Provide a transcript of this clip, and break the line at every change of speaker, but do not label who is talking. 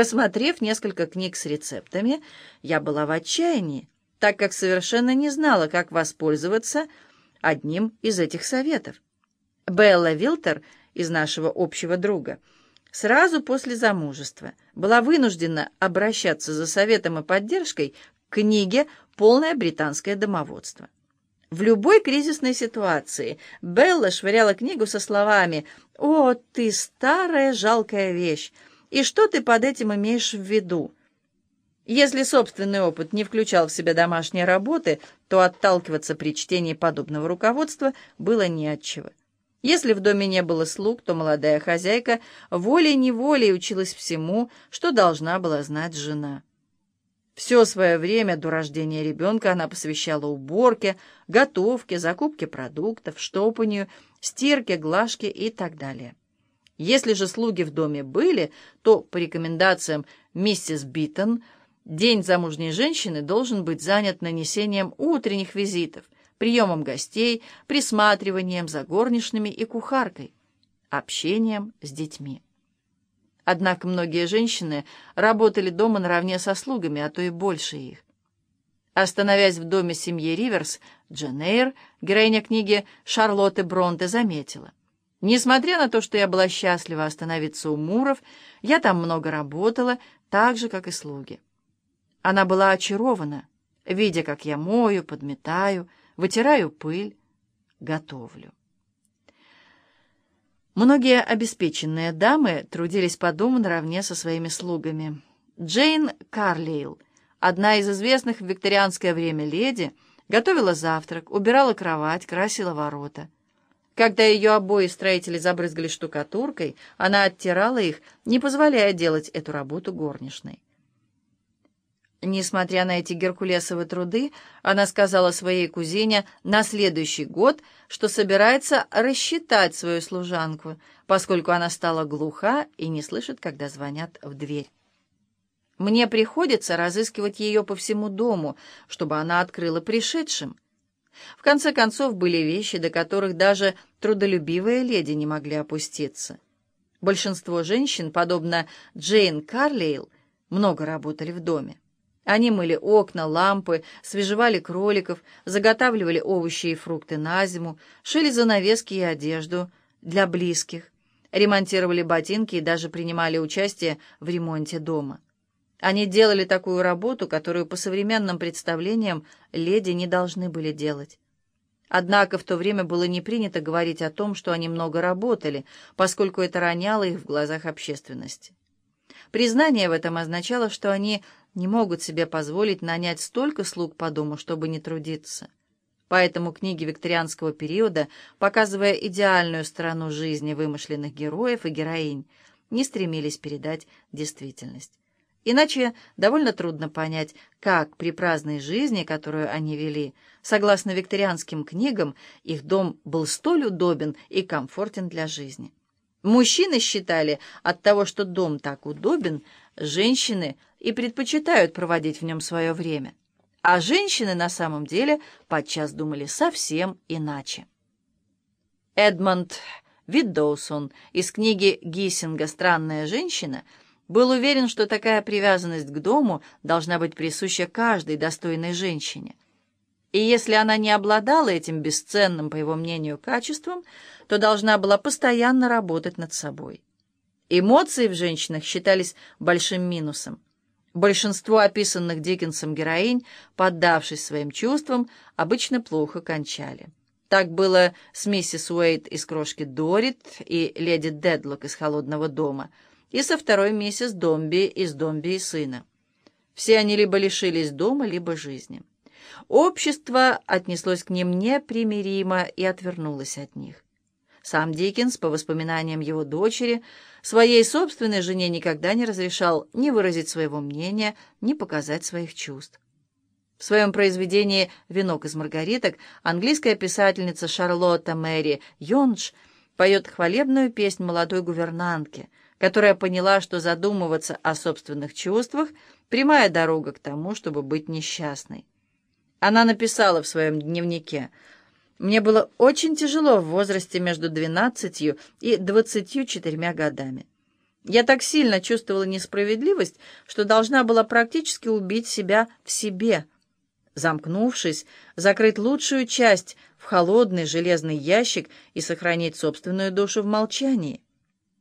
Просмотрев несколько книг с рецептами, я была в отчаянии, так как совершенно не знала, как воспользоваться одним из этих советов. Белла Вилтер из нашего общего друга сразу после замужества была вынуждена обращаться за советом и поддержкой к книге «Полное британское домоводство». В любой кризисной ситуации Белла швыряла книгу со словами «О, ты старая жалкая вещь! И что ты под этим имеешь в виду?» Если собственный опыт не включал в себя домашние работы, то отталкиваться при чтении подобного руководства было не от. Если в доме не было слуг, то молодая хозяйка волей-неволей училась всему, что должна была знать жена. Все свое время до рождения ребенка она посвящала уборке, готовке, закупке продуктов, штопанию, стирке, глажке и так далее. Если же слуги в доме были, то, по рекомендациям миссис Битон, день замужней женщины должен быть занят нанесением утренних визитов, приемом гостей, присматриванием за горничными и кухаркой, общением с детьми. Однако многие женщины работали дома наравне со слугами, а то и больше их. Остановясь в доме семьи Риверс, Джен героиня книги Шарлотты Бронте, заметила. Несмотря на то, что я была счастлива остановиться у Муров, я там много работала, так же, как и слуги. Она была очарована, видя, как я мою, подметаю, вытираю пыль, готовлю. Многие обеспеченные дамы трудились по дому наравне со своими слугами. Джейн Карлейл, одна из известных в викторианское время леди, готовила завтрак, убирала кровать, красила ворота. Когда ее обои строители забрызгали штукатуркой, она оттирала их, не позволяя делать эту работу горничной. Несмотря на эти геркулесовые труды, она сказала своей кузине на следующий год, что собирается рассчитать свою служанку, поскольку она стала глуха и не слышит, когда звонят в дверь. Мне приходится разыскивать ее по всему дому, чтобы она открыла пришедшим. В конце концов, были вещи, до которых даже трудолюбивые леди не могли опуститься. Большинство женщин, подобно Джейн Карлейл, много работали в доме. Они мыли окна, лампы, свежевали кроликов, заготавливали овощи и фрукты на зиму, шили занавески и одежду для близких, ремонтировали ботинки и даже принимали участие в ремонте дома. Они делали такую работу, которую по современным представлениям леди не должны были делать. Однако в то время было не принято говорить о том, что они много работали, поскольку это роняло их в глазах общественности. Признание в этом означало, что они не могут себе позволить нанять столько слуг по дому, чтобы не трудиться. Поэтому книги викторианского периода, показывая идеальную сторону жизни вымышленных героев и героинь, не стремились передать действительность. Иначе довольно трудно понять, как при праздной жизни, которую они вели, согласно викторианским книгам, их дом был столь удобен и комфортен для жизни. Мужчины считали от того, что дом так удобен, женщины и предпочитают проводить в нем свое время. А женщины на самом деле подчас думали совсем иначе. Эдмонд Виддоусон из книги Гиссинга «Странная женщина» был уверен, что такая привязанность к дому должна быть присуща каждой достойной женщине. И если она не обладала этим бесценным, по его мнению, качеством, то должна была постоянно работать над собой. Эмоции в женщинах считались большим минусом. Большинство описанных Диккенсом героинь, поддавшись своим чувствам, обычно плохо кончали. Так было с миссис Уэйт из «Крошки Дорит» и леди Дедлок из «Холодного дома», и со второй миссис Домби из «Домби и сына». Все они либо лишились дома, либо жизни. Общество отнеслось к ним непримиримо и отвернулось от них. Сам Диккенс, по воспоминаниям его дочери, своей собственной жене никогда не разрешал ни выразить своего мнения, ни показать своих чувств. В своем произведении «Венок из маргариток» английская писательница Шарлотта Мэри Йонж поет хвалебную песнь молодой гувернантке, которая поняла, что задумываться о собственных чувствах — прямая дорога к тому, чтобы быть несчастной. Она написала в своем дневнике «Мне было очень тяжело в возрасте между 12 и 24 годами. Я так сильно чувствовала несправедливость, что должна была практически убить себя в себе. Замкнувшись, закрыть лучшую часть в холодный железный ящик и сохранить собственную душу в молчании.